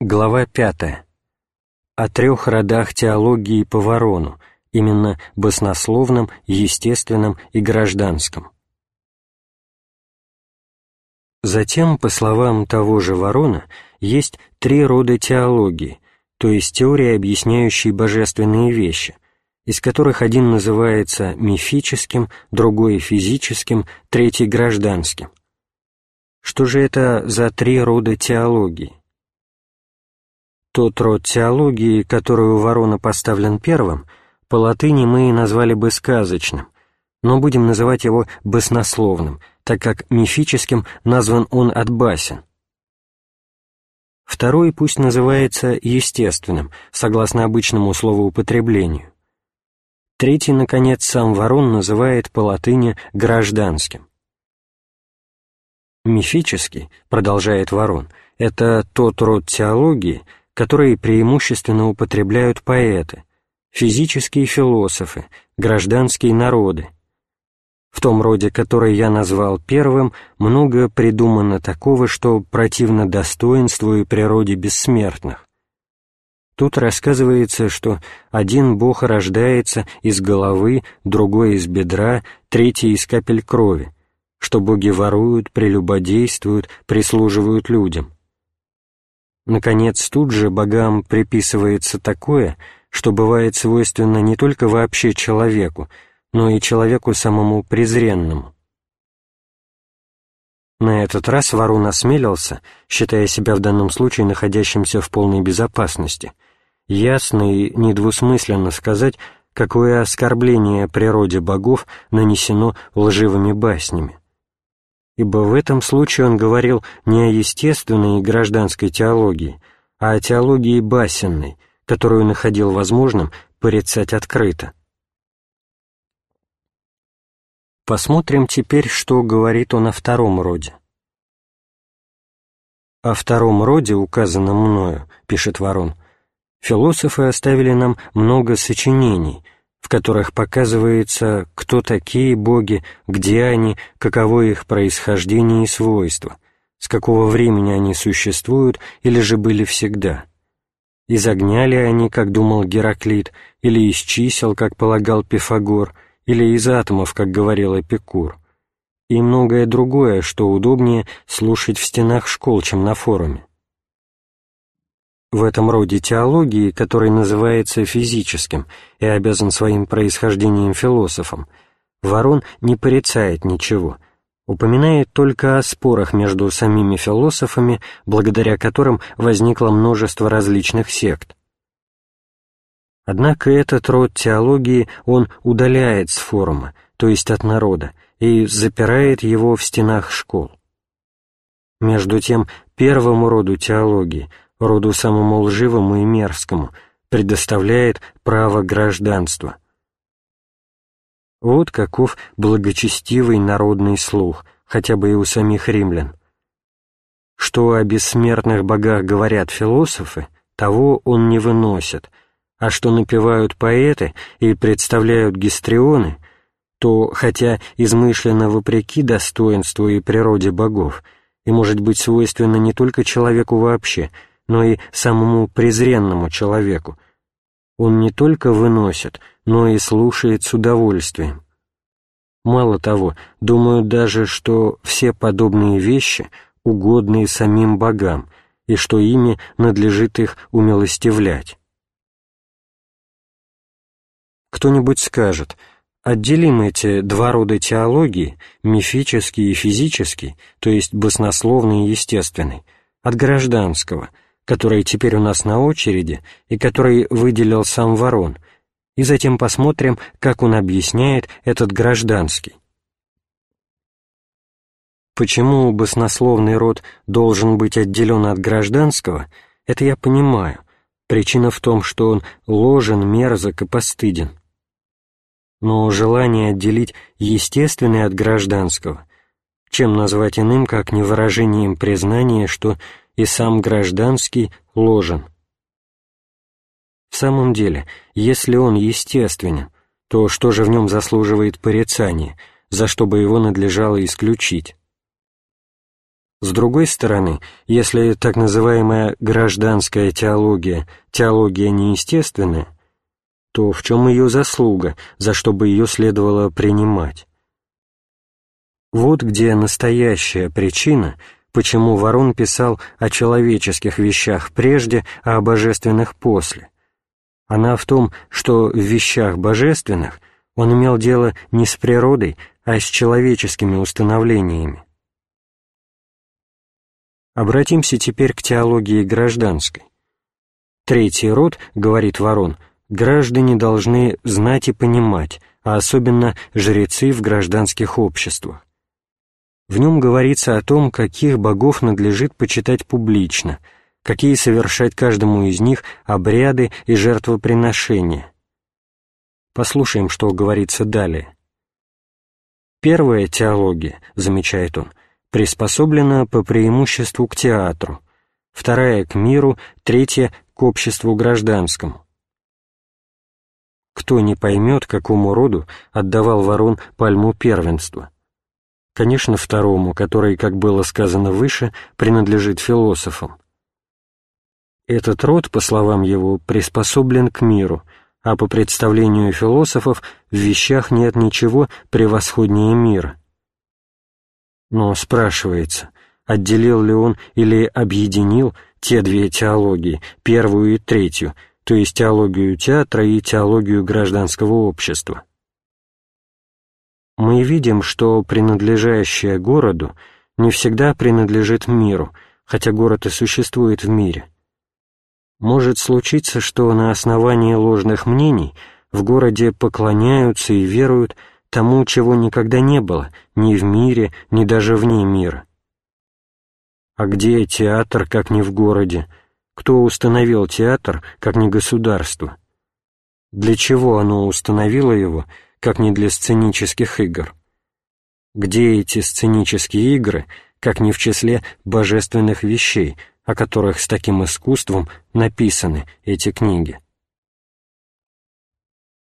Глава 5. О трех родах теологии по Ворону, именно баснословном, естественном и гражданском. Затем, по словам того же Ворона, есть три рода теологии, то есть теории, объясняющие божественные вещи, из которых один называется мифическим, другой — физическим, третий — гражданским. Что же это за три рода теологии? Тот род теологии, который у Ворона поставлен первым, по латыни мы назвали бы сказочным, но будем называть его баснословным, так как мифическим назван он от басен. Второй пусть называется естественным, согласно обычному словоупотреблению. Третий, наконец, сам Ворон называет по латыни гражданским. Мифический, продолжает Ворон, это тот род теологии, которые преимущественно употребляют поэты, физические философы, гражданские народы. В том роде, который я назвал первым, много придумано такого, что противно достоинству и природе бессмертных. Тут рассказывается, что один бог рождается из головы, другой из бедра, третий из капель крови, что боги воруют, прелюбодействуют, прислуживают людям. Наконец, тут же богам приписывается такое, что бывает свойственно не только вообще человеку, но и человеку самому презренному. На этот раз Варун осмелился, считая себя в данном случае находящимся в полной безопасности, ясно и недвусмысленно сказать, какое оскорбление природе богов нанесено лживыми баснями ибо в этом случае он говорил не о естественной и гражданской теологии, а о теологии басенной, которую находил возможным порицать открыто. Посмотрим теперь, что говорит он о втором роде. О втором роде, указанном мною, пишет Ворон, философы оставили нам много сочинений — в которых показывается, кто такие боги, где они, каково их происхождение и свойства, с какого времени они существуют или же были всегда. Из огня ли они, как думал Гераклит, или из чисел, как полагал Пифагор, или из атомов, как говорил Эпикур, и многое другое, что удобнее слушать в стенах школ, чем на форуме. В этом роде теологии, который называется физическим и обязан своим происхождением философом, Ворон не порицает ничего, упоминает только о спорах между самими философами, благодаря которым возникло множество различных сект. Однако этот род теологии он удаляет с форума, то есть от народа, и запирает его в стенах школ. Между тем, первому роду теологии — роду самому лживому и мерзкому, предоставляет право гражданства. Вот каков благочестивый народный слух, хотя бы и у самих римлян. Что о бессмертных богах говорят философы, того он не выносит, а что напевают поэты и представляют гистрионы, то, хотя измышленно вопреки достоинству и природе богов, и может быть свойственно не только человеку вообще, но и самому презренному человеку. Он не только выносит, но и слушает с удовольствием. Мало того, думают даже, что все подобные вещи угодны самим богам, и что ими надлежит их умилостивлять. Кто-нибудь скажет, отделим эти два рода теологии, мифический и физический, то есть баснословный и естественный, от гражданского – который теперь у нас на очереди и который выделил сам Ворон, и затем посмотрим, как он объясняет этот гражданский. Почему баснословный род должен быть отделен от гражданского, это я понимаю. Причина в том, что он ложен, мерзок и постыден. Но желание отделить естественный от гражданского, чем назвать иным, как не выражением признания, что и сам гражданский ложен. В самом деле, если он естественен, то что же в нем заслуживает порицания, за что бы его надлежало исключить? С другой стороны, если так называемая гражданская теология – теология неестественная, то в чем ее заслуга, за что бы ее следовало принимать? Вот где настоящая причина, почему Ворон писал о человеческих вещах прежде, а о божественных после. Она в том, что в вещах божественных он имел дело не с природой, а с человеческими установлениями. Обратимся теперь к теологии гражданской. Третий род, говорит Ворон, граждане должны знать и понимать, а особенно жрецы в гражданских обществах. В нем говорится о том, каких богов надлежит почитать публично, какие совершать каждому из них обряды и жертвоприношения. Послушаем, что говорится далее. Первая теология, замечает он, приспособлена по преимуществу к театру, вторая — к миру, третья — к обществу гражданскому. Кто не поймет, какому роду отдавал ворон пальму первенства? Конечно, второму, который, как было сказано выше, принадлежит философам. Этот род, по словам его, приспособлен к миру, а по представлению философов в вещах нет ничего превосходнее мира. Но спрашивается, отделил ли он или объединил те две теологии, первую и третью, то есть теологию театра и теологию гражданского общества мы видим, что принадлежащее городу не всегда принадлежит миру, хотя город и существует в мире. Может случиться, что на основании ложных мнений в городе поклоняются и веруют тому, чего никогда не было, ни в мире, ни даже вне мира. А где театр, как не в городе? Кто установил театр, как не государство? Для чего оно установило его – как не для сценических игр. Где эти сценические игры, как не в числе божественных вещей, о которых с таким искусством написаны эти книги?